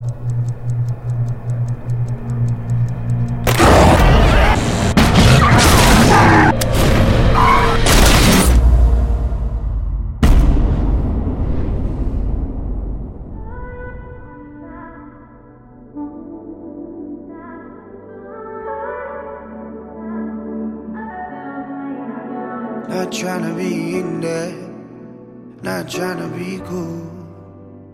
Not trying to be in there, not trying to be cool.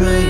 Let's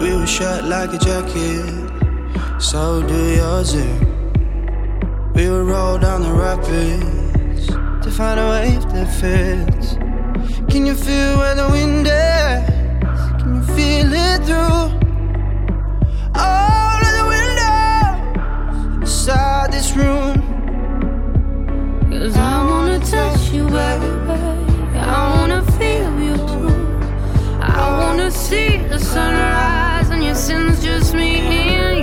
We were shut like a jacket, so do yours. eh? We would roll down the rapids to find a wave that fits. Can you feel where the wind is? Can you feel it through all of the windows inside this room? Cause I wanna touch you, baby. I wanna feel you too. I wanna see the sunrise sins just me and you.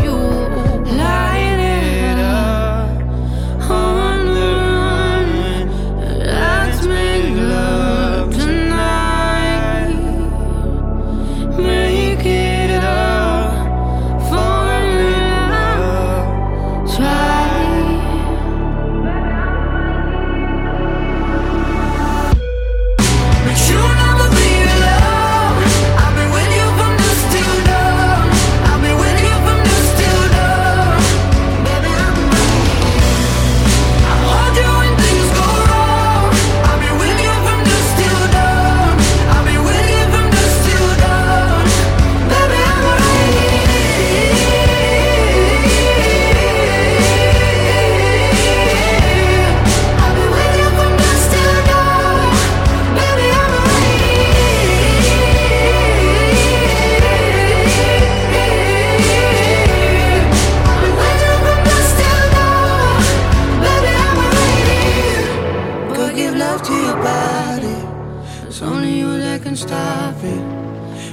Stop it.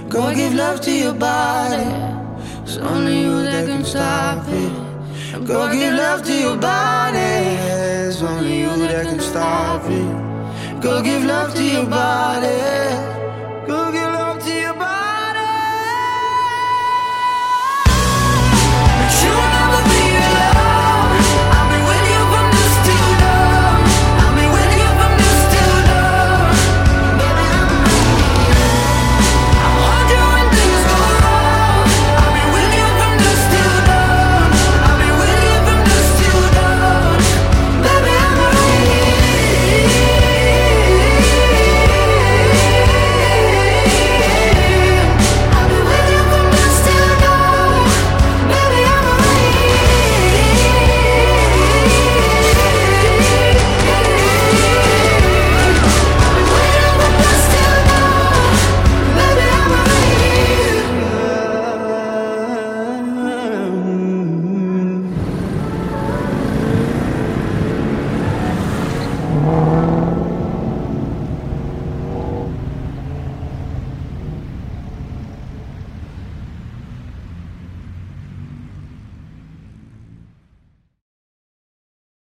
Go give love to your body. It's only you that can stop it. Go give love to your body. It's only you that can stop it. Go give love to your body.